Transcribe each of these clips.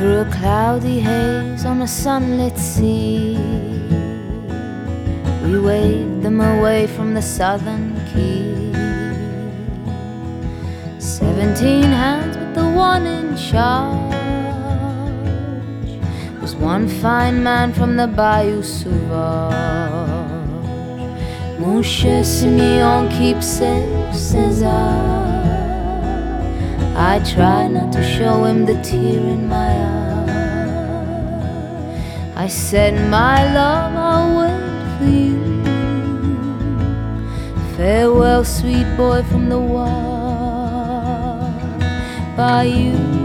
through a cloudy haze on a sunlit sea. We waved them away from the southern key. Seventeen hands, but the one in charge was one fine man from the Bayou Sauvage. Mon cher Simeon, keep safe, says I. I try not to show him the tear in my eye. I said, My love, I'll wait for you. Farewell, sweet boy from the wild bayou. Where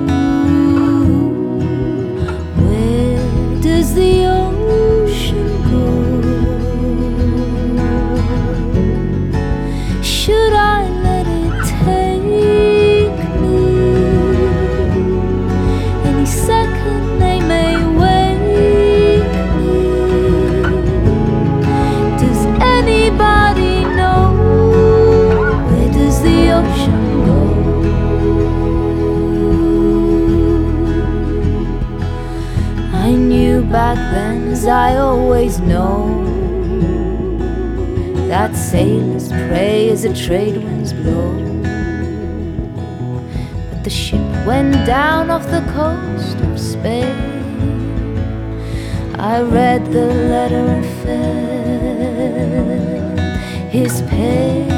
ocean go? I knew back then, as I always know, that sailors pray as the trade winds blow. But the ship went down off the coast of Spain. I read the letter and felt his pain.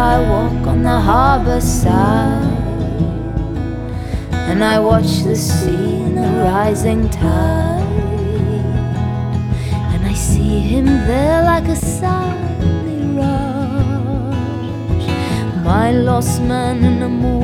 I walk on the harbor side and I watch the sea in the rising tide. And I see him there like a silent mirage, my lost man in a moon